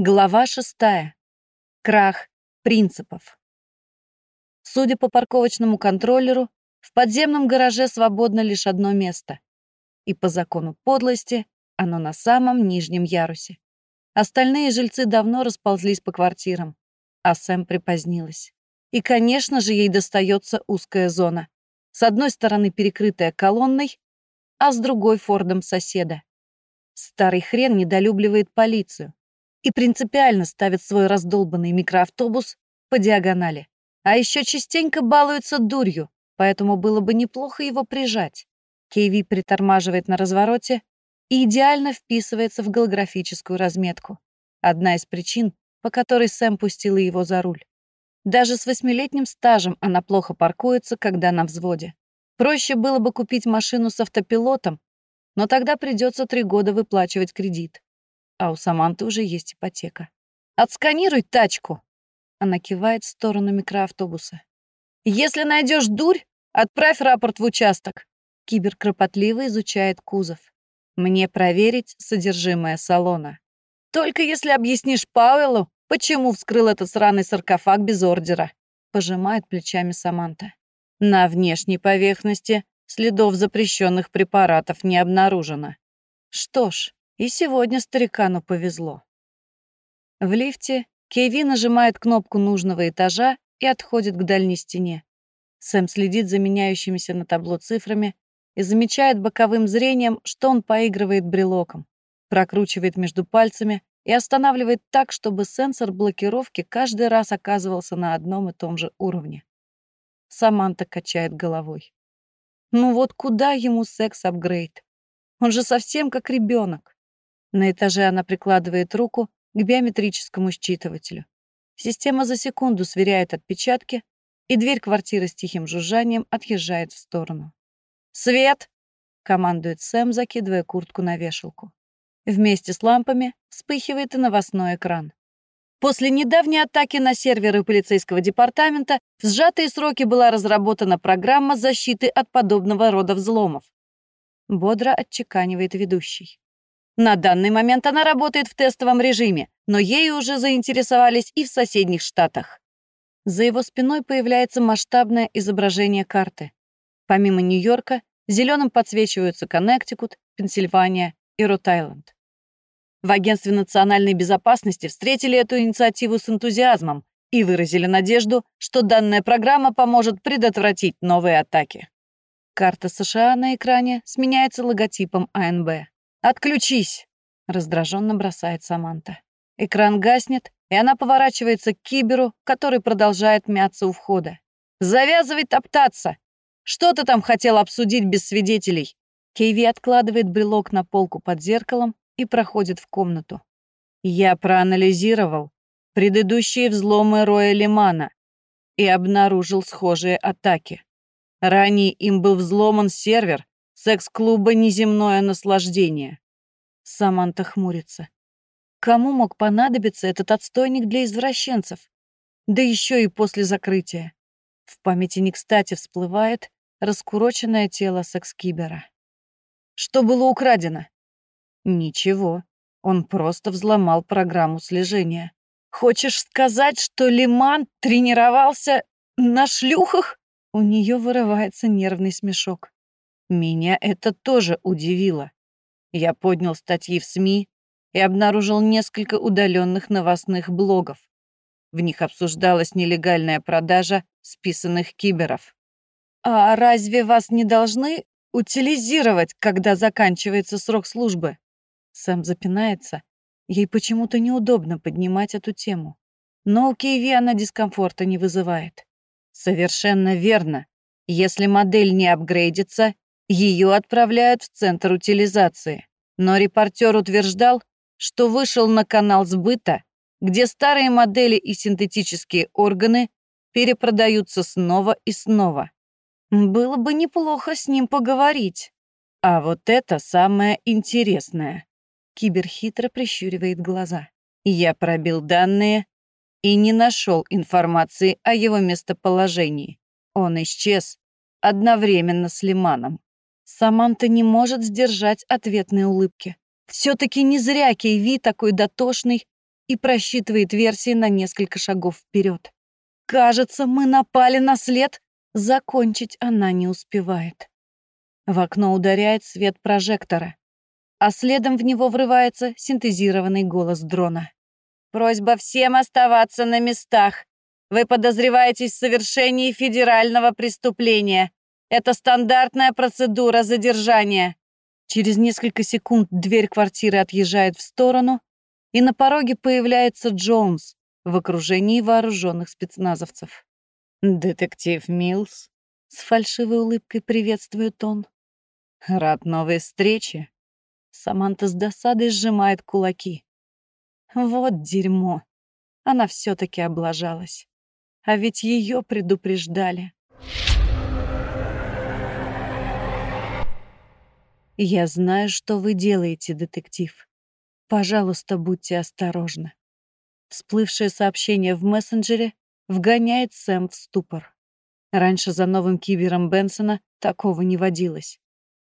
Глава шестая. Крах принципов. Судя по парковочному контроллеру, в подземном гараже свободно лишь одно место. И по закону подлости оно на самом нижнем ярусе. Остальные жильцы давно расползлись по квартирам, а Сэм припозднилась. И, конечно же, ей достается узкая зона. С одной стороны перекрытая колонной, а с другой — фордом соседа. Старый хрен недолюбливает полицию и принципиально ставит свой раздолбанный микроавтобус по диагонали. А еще частенько балуется дурью, поэтому было бы неплохо его прижать. Кейви притормаживает на развороте и идеально вписывается в голографическую разметку. Одна из причин, по которой Сэм пустила его за руль. Даже с восьмилетним стажем она плохо паркуется, когда на взводе. Проще было бы купить машину с автопилотом но тогда придется три года выплачивать кредит. А у Саманты уже есть ипотека. «Отсканируй тачку!» Она кивает в сторону микроавтобуса. «Если найдешь дурь, отправь рапорт в участок». Кибер кропотливо изучает кузов. «Мне проверить содержимое салона. Только если объяснишь Пауэллу, почему вскрыл этот сраный саркофаг без ордера», пожимает плечами Саманта. На внешней поверхности Следов запрещенных препаратов не обнаружено. Что ж, и сегодня старикану повезло. В лифте Кеви нажимает кнопку нужного этажа и отходит к дальней стене. Сэм следит за меняющимися на табло цифрами и замечает боковым зрением, что он поигрывает брелоком, прокручивает между пальцами и останавливает так, чтобы сенсор блокировки каждый раз оказывался на одном и том же уровне. Саманта качает головой. Ну вот куда ему секс-апгрейд? Он же совсем как ребенок. На этаже она прикладывает руку к биометрическому считывателю. Система за секунду сверяет отпечатки, и дверь квартиры с тихим жужжанием отъезжает в сторону. «Свет!» — командует Сэм, закидывая куртку на вешалку. Вместе с лампами вспыхивает и новостной экран. После недавней атаки на серверы полицейского департамента в сжатые сроки была разработана программа защиты от подобного рода взломов. Бодро отчеканивает ведущий. На данный момент она работает в тестовом режиме, но ею уже заинтересовались и в соседних штатах. За его спиной появляется масштабное изображение карты. Помимо Нью-Йорка, зеленым подсвечиваются Коннектикут, Пенсильвания и Рот-Айленд. В Агентстве национальной безопасности встретили эту инициативу с энтузиазмом и выразили надежду, что данная программа поможет предотвратить новые атаки. Карта США на экране сменяется логотипом АНБ. «Отключись!» — раздраженно бросает Саманта. Экран гаснет, и она поворачивается к киберу, который продолжает мяться у входа. «Завязывай топтаться! Что ты там хотел обсудить без свидетелей?» Кейви откладывает брелок на полку под зеркалом и проходит в комнату. Я проанализировал предыдущие взломы Роя Лимана и обнаружил схожие атаки. Ранее им был взломан сервер секс-клуба «Неземное наслаждение». Саманта хмурится. Кому мог понадобиться этот отстойник для извращенцев? Да еще и после закрытия. В памяти не кстати всплывает раскуроченное тело секс-кибера. Что было украдено? Ничего, он просто взломал программу слежения. Хочешь сказать, что Лиман тренировался на шлюхах? У нее вырывается нервный смешок. Меня это тоже удивило. Я поднял статьи в СМИ и обнаружил несколько удаленных новостных блогов. В них обсуждалась нелегальная продажа списанных киберов. «А разве вас не должны утилизировать, когда заканчивается срок службы?» Сэм запинается. Ей почему-то неудобно поднимать эту тему. Но у Кейви она дискомфорта не вызывает. Совершенно верно. Если модель не апгрейдится, ее отправляют в центр утилизации. Но репортер утверждал, что вышел на канал сбыта, где старые модели и синтетические органы перепродаются снова и снова. Было бы неплохо с ним поговорить. А вот это самое интересное. Кибер прищуривает глаза. Я пробил данные и не нашел информации о его местоположении. Он исчез одновременно с Лиманом. Саманта не может сдержать ответной улыбки. Все-таки не зря Кейви такой дотошный и просчитывает версии на несколько шагов вперед. Кажется, мы напали на след. Закончить она не успевает. В окно ударяет свет прожектора, а следом в него врывается синтезированный голос дрона. «Просьба всем оставаться на местах. Вы подозреваетесь в совершении федерального преступления. Это стандартная процедура задержания». Через несколько секунд дверь квартиры отъезжает в сторону, и на пороге появляется Джонс в окружении вооруженных спецназовцев. «Детектив Милс», — с фальшивой улыбкой приветствует он. «Рад новой встрече». Саманта с досадой сжимает кулаки. Вот дерьмо. Она все-таки облажалась. А ведь ее предупреждали. Я знаю, что вы делаете, детектив. Пожалуйста, будьте осторожны. Всплывшее сообщение в мессенджере вгоняет Сэм в ступор. Раньше за новым кибером Бенсона такого не водилось.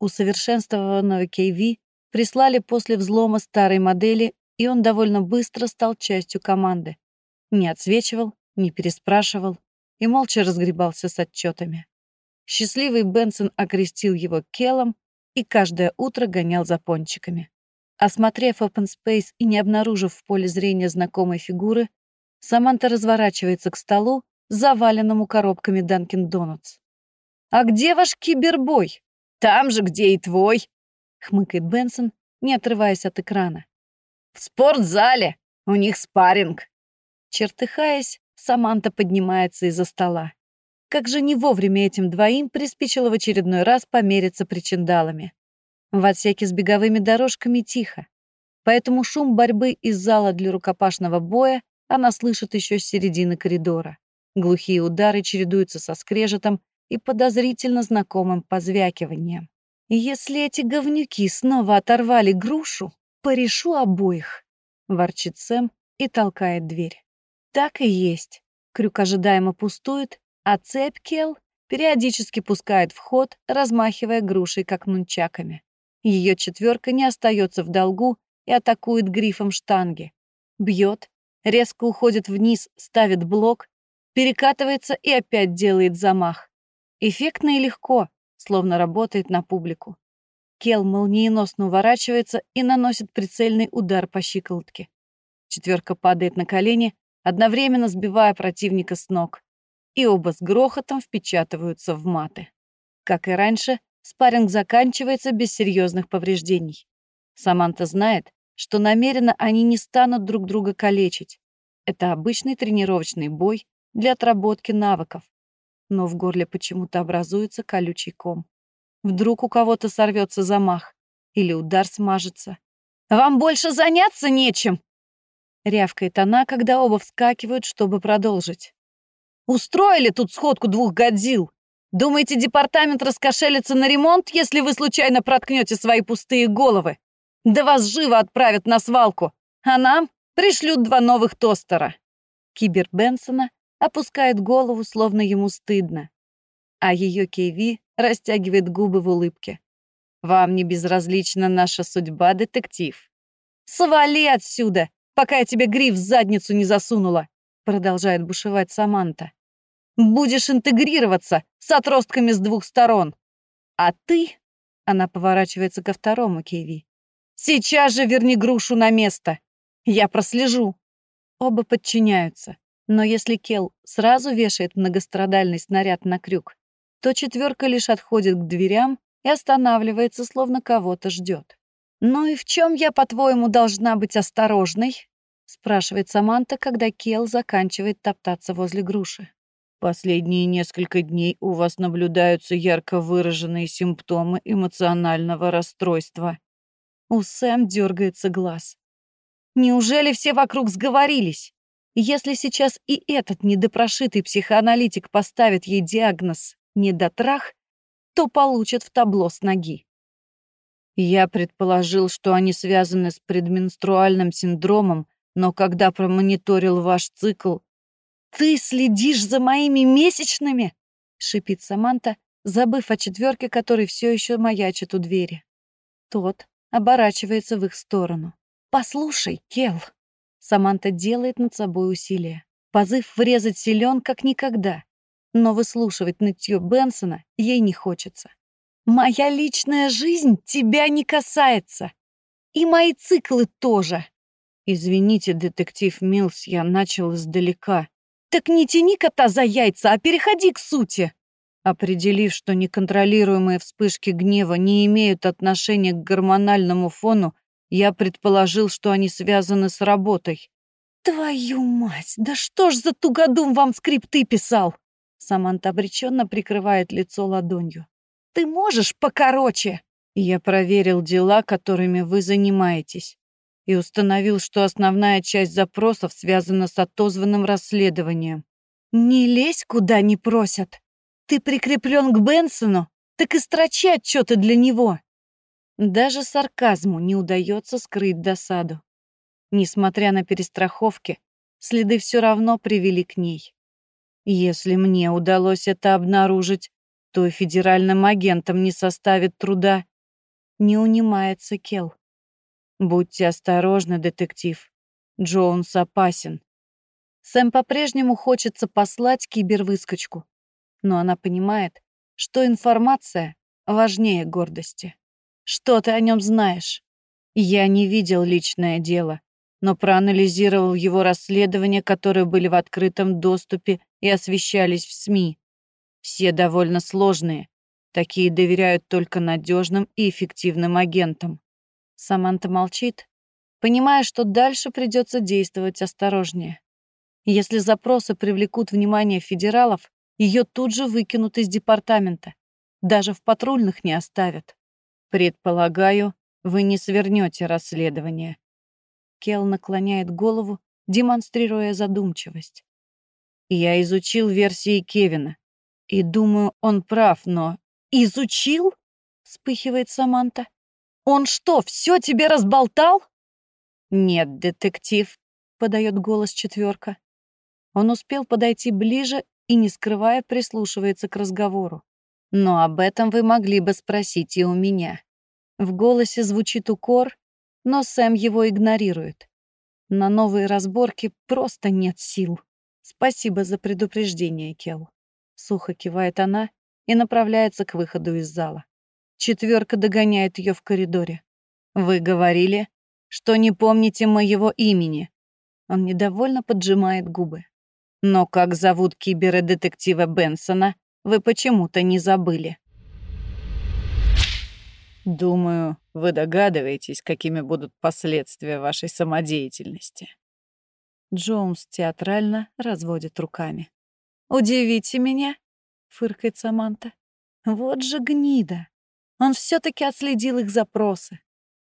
Усовершенствованного KV прислали после взлома старой модели и он довольно быстро стал частью команды. Не отсвечивал, не переспрашивал и молча разгребался с отчетами. Счастливый Бенсон окрестил его Келлом и каждое утро гонял за пончиками. Осмотрев open space и не обнаружив в поле зрения знакомой фигуры, Саманта разворачивается к столу, заваленному коробками Данкин Донутс. «А где ваш кибербой?» «Там же, где и твой!» — хмыкает Бенсон, не отрываясь от экрана. В спортзале. У них спарринг. Чертыхаясь, Саманта поднимается из-за стола. Как же не вовремя этим двоим приспичило в очередной раз помериться причиндалами. В отсеке с беговыми дорожками тихо, поэтому шум борьбы из зала для рукопашного боя она слышит еще с середины коридора. Глухие удары чередуются со скрежетом и подозрительно знакомым позвякиванием. Если эти говнюки снова оторвали грушу, «Порешу обоих», — ворчит Сэм и толкает дверь. Так и есть. Крюк ожидаемо пустует, а цепь Кел периодически пускает в ход, размахивая грушей, как нунчаками. Ее четверка не остается в долгу и атакует грифом штанги. Бьет, резко уходит вниз, ставит блок, перекатывается и опять делает замах. Эффектно и легко, словно работает на публику. Кел молниеносно уворачивается и наносит прицельный удар по щиколотке. Четверка падает на колени, одновременно сбивая противника с ног, и оба с грохотом впечатываются в маты. Как и раньше, спарринг заканчивается без серьезных повреждений. Саманта знает, что намеренно они не станут друг друга калечить. Это обычный тренировочный бой для отработки навыков. Но в горле почему-то образуется колючий ком. Вдруг у кого-то сорвется замах или удар смажется. «Вам больше заняться нечем!» Рявкает она, когда оба вскакивают, чтобы продолжить. «Устроили тут сходку двух годзил! Думаете, департамент раскошелится на ремонт, если вы случайно проткнете свои пустые головы? Да вас живо отправят на свалку, а нам пришлют два новых тостера!» Кибер Бенсона опускает голову, словно ему стыдно. А ее Кейви растягивает губы в улыбке. «Вам не безразлична наша судьба, детектив?» «Свали отсюда, пока я тебе гриф в задницу не засунула!» Продолжает бушевать Саманта. «Будешь интегрироваться с отростками с двух сторон. А ты...» Она поворачивается ко второму Киви. «Сейчас же верни грушу на место. Я прослежу». Оба подчиняются. Но если Кел сразу вешает многострадальный снаряд на крюк, то четверка лишь отходит к дверям и останавливается, словно кого-то ждет. «Ну и в чем я, по-твоему, должна быть осторожной?» Спрашивает Саманта, когда Кел заканчивает топтаться возле груши. «Последние несколько дней у вас наблюдаются ярко выраженные симптомы эмоционального расстройства». У Сэм дергается глаз. «Неужели все вокруг сговорились? Если сейчас и этот недопрошитый психоаналитик поставит ей диагноз недотрах, то получат в табло с ноги. Я предположил, что они связаны с предменструальным синдромом, но когда промониторил ваш цикл... «Ты следишь за моими месячными?» — шипит Саманта, забыв о четверке, который все еще маячит у двери. Тот оборачивается в их сторону. «Послушай, Кел!» Саманта делает над собой усилие. Позыв врезать силен, как никогда. Но выслушивать нытье Бенсона ей не хочется. «Моя личная жизнь тебя не касается. И мои циклы тоже». «Извините, детектив Милс, я начал издалека». «Так не тяни кота за яйца, а переходи к сути». Определив, что неконтролируемые вспышки гнева не имеют отношения к гормональному фону, я предположил, что они связаны с работой. «Твою мать, да что ж за тугодум вам скрипты писал?» Саманта обреченно прикрывает лицо ладонью. «Ты можешь покороче?» Я проверил дела, которыми вы занимаетесь, и установил, что основная часть запросов связана с отозванным расследованием. «Не лезь, куда не просят. Ты прикреплен к Бенсону, так и строчи отчеты для него». Даже сарказму не удается скрыть досаду. Несмотря на перестраховки, следы все равно привели к ней. Если мне удалось это обнаружить, то федеральным агентам не составит труда. Не унимается Кел. Будьте осторожны, детектив. Джонс опасен. Сэм по-прежнему хочется послать кибервыскочку, но она понимает, что информация важнее гордости. Что ты о нем знаешь? Я не видел личное дело, но проанализировал его расследования, которые были в открытом доступе и освещались в СМИ. Все довольно сложные. Такие доверяют только надежным и эффективным агентам. Саманта молчит, понимая, что дальше придется действовать осторожнее. Если запросы привлекут внимание федералов, ее тут же выкинут из департамента. Даже в патрульных не оставят. Предполагаю, вы не свернете расследование. Кел наклоняет голову, демонстрируя задумчивость. Я изучил версии Кевина. И думаю, он прав, но... Изучил? Вспыхивает Саманта. Он что, все тебе разболтал? Нет, детектив, подает голос четверка. Он успел подойти ближе и, не скрывая, прислушивается к разговору. Но об этом вы могли бы спросить и у меня. В голосе звучит укор, но Сэм его игнорирует. На новые разборки просто нет сил. Спасибо за предупреждение, Кел. Сухо кивает она и направляется к выходу из зала. Четверка догоняет ее в коридоре. Вы говорили, что не помните моего имени. Он недовольно поджимает губы. Но как зовут кибердетектива Бенсона, вы почему-то не забыли. Думаю, вы догадываетесь, какими будут последствия вашей самодеятельности. Джонс театрально разводит руками. «Удивите меня», — фыркает Саманта. «Вот же гнида! Он все-таки отследил их запросы.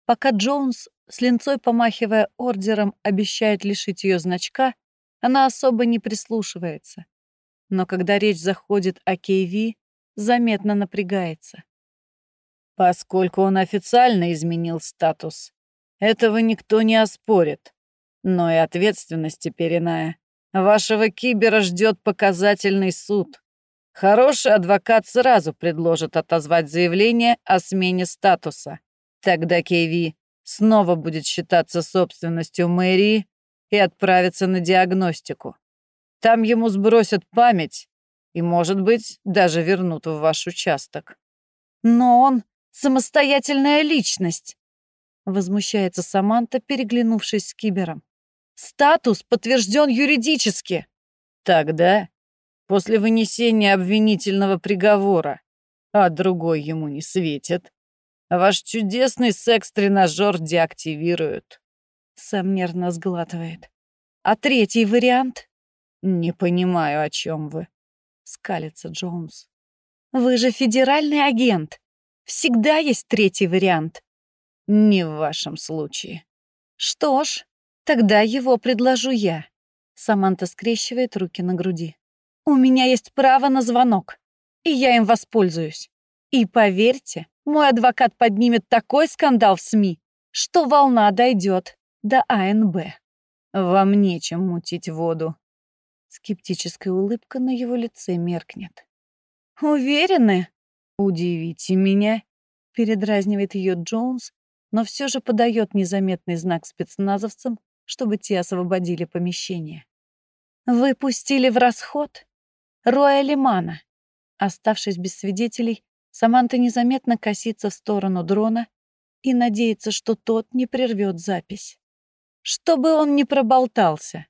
Пока Джонс, с линцой помахивая ордером, обещает лишить ее значка, она особо не прислушивается. Но когда речь заходит о Кейви, заметно напрягается. Поскольку он официально изменил статус, этого никто не оспорит. Но и ответственность теперь иная. Вашего кибера ждет показательный суд. Хороший адвокат сразу предложит отозвать заявление о смене статуса. Тогда Кейви снова будет считаться собственностью мэрии и отправится на диагностику. Там ему сбросят память и, может быть, даже вернут в ваш участок. Но он самостоятельная личность!» Возмущается Саманта, переглянувшись с Кибером. «Статус подтвержден юридически!» «Тогда, после вынесения обвинительного приговора, а другой ему не светит, ваш чудесный секс-тренажер деактивируют». Сэм нервно сглатывает. «А третий вариант?» «Не понимаю, о чем вы», — скалится Джонс. «Вы же федеральный агент. Всегда есть третий вариант. Не в вашем случае. Что ж, тогда его предложу я. Саманта скрещивает руки на груди. У меня есть право на звонок, и я им воспользуюсь. И поверьте, мой адвокат поднимет такой скандал в СМИ, что волна дойдет до АНБ. Вам нечем мутить воду. Скептическая улыбка на его лице меркнет. Уверены? «Удивите меня», — передразнивает ее Джонс, но все же подает незаметный знак спецназовцам, чтобы те освободили помещение. «Вы пустили в расход Роя Лимана». Оставшись без свидетелей, Саманта незаметно косится в сторону дрона и надеется, что тот не прервет запись. Чтобы он не проболтался.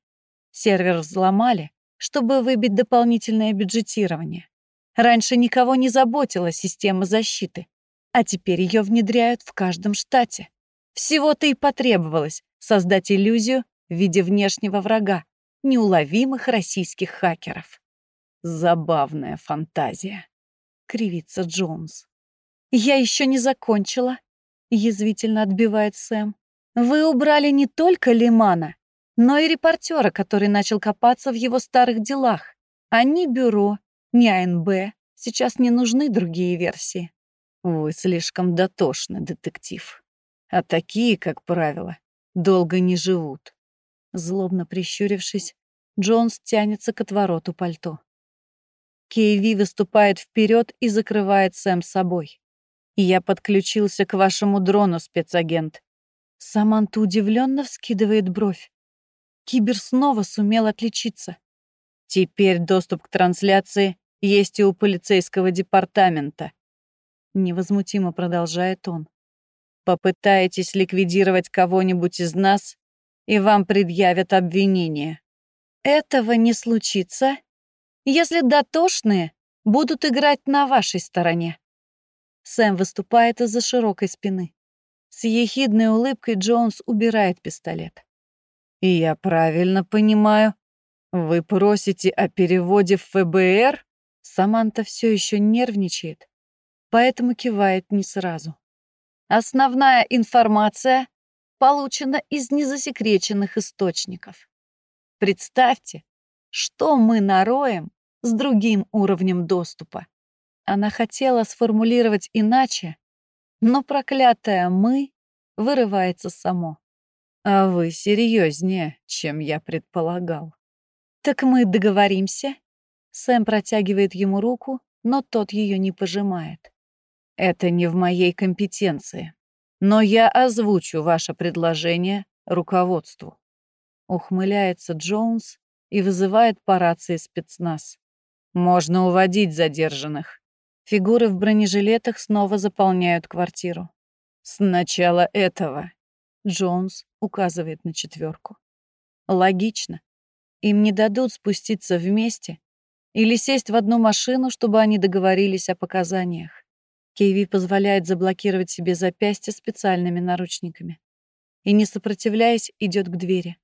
Сервер взломали, чтобы выбить дополнительное бюджетирование. Раньше никого не заботила система защиты, а теперь ее внедряют в каждом штате. Всего-то и потребовалось создать иллюзию в виде внешнего врага, неуловимых российских хакеров. Забавная фантазия, кривится Джонс. Я еще не закончила, язвительно отбивает Сэм. Вы убрали не только Лимана, но и репортера, который начал копаться в его старых делах. А ни бюро, ни АНБ сейчас не нужны другие версии. Вы слишком дотошны, детектив. А такие, как правило, долго не живут. Злобно прищурившись, Джонс тянется к отвороту пальто. Кейви выступает вперед и закрывает Сэм собой. «Я подключился к вашему дрону, спецагент». Саманта удивленно вскидывает бровь. Кибер снова сумел отличиться. Теперь доступ к трансляции есть и у полицейского департамента. Невозмутимо продолжает он. Попытаетесь ликвидировать кого-нибудь из нас, и вам предъявят обвинение. Этого не случится, если дотошные будут играть на вашей стороне. Сэм выступает из-за широкой спины. С ехидной улыбкой Джонс убирает пистолет. И я правильно понимаю, вы просите о переводе в ФБР? Саманта все еще нервничает, поэтому кивает не сразу. Основная информация получена из незасекреченных источников. Представьте, что мы нароем с другим уровнем доступа. Она хотела сформулировать иначе, но проклятое «мы» вырывается само. А вы серьезнее, чем я предполагал. Так мы договоримся? Сэм протягивает ему руку, но тот ее не пожимает. Это не в моей компетенции. Но я озвучу ваше предложение руководству. Ухмыляется Джонс и вызывает по рации спецназ. Можно уводить задержанных. Фигуры в бронежилетах снова заполняют квартиру. Сначала этого. Джонс указывает на четверку. Логично. Им не дадут спуститься вместе или сесть в одну машину, чтобы они договорились о показаниях. Кейви позволяет заблокировать себе запястье специальными наручниками. И, не сопротивляясь, идет к двери.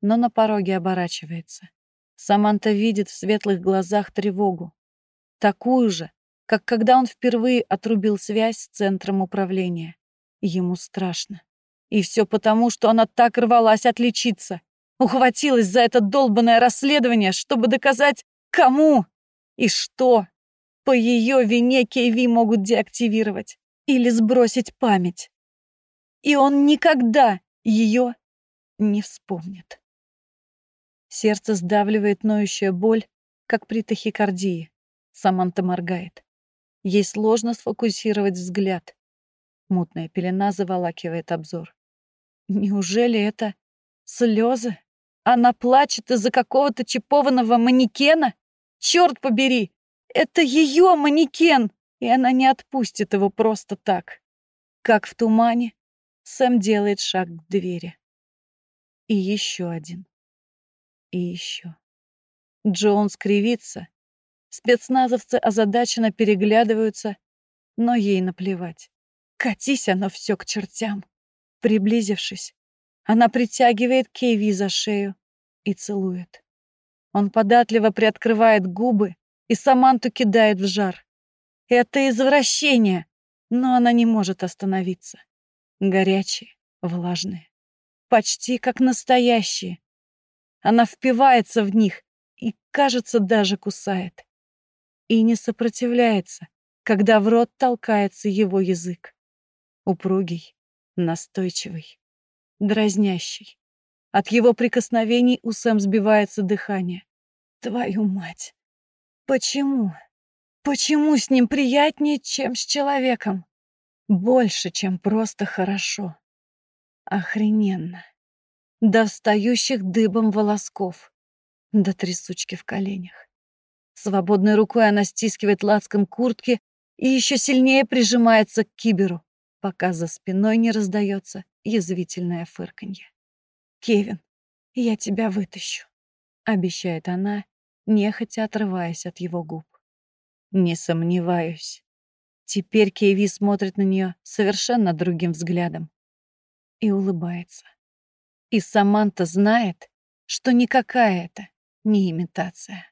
Но на пороге оборачивается. Саманта видит в светлых глазах тревогу. Такую же, как когда он впервые отрубил связь с центром управления. Ему страшно. И все потому, что она так рвалась отличиться. Ухватилась за это долбанное расследование, чтобы доказать, кому и что. По ее вине Кейви могут деактивировать или сбросить память. И он никогда ее не вспомнит. Сердце сдавливает ноющая боль, как при тахикардии. Саманта моргает. Ей сложно сфокусировать взгляд. Мутная пелена заволакивает обзор. Неужели это слезы? Она плачет из-за какого-то чипованного манекена? Черт побери! Это ее манекен, и она не отпустит его просто так. Как в тумане, Сэм делает шаг к двери. И еще один. И еще. Джон скривится. Спецназовцы озадаченно переглядываются, но ей наплевать. Катись оно все к чертям. Приблизившись, она притягивает Кейви за шею и целует. Он податливо приоткрывает губы и Саманту кидает в жар. Это извращение, но она не может остановиться. Горячие, влажные, почти как настоящие. Она впивается в них и, кажется, даже кусает. И не сопротивляется, когда в рот толкается его язык. Упругий, настойчивый, дразнящий. От его прикосновений у Сэм сбивается дыхание. Твою мать! Почему? Почему с ним приятнее, чем с человеком? Больше, чем просто хорошо. Охрененно. До встающих дыбом волосков, до трясучки в коленях. Свободной рукой она стискивает лацком куртки и еще сильнее прижимается к киберу, пока за спиной не раздается язвительное фырканье. «Кевин, я тебя вытащу», — обещает она, нехотя отрываясь от его губ. Не сомневаюсь. Теперь Кеви смотрит на нее совершенно другим взглядом и улыбается. И Саманта знает, что никакая это не имитация.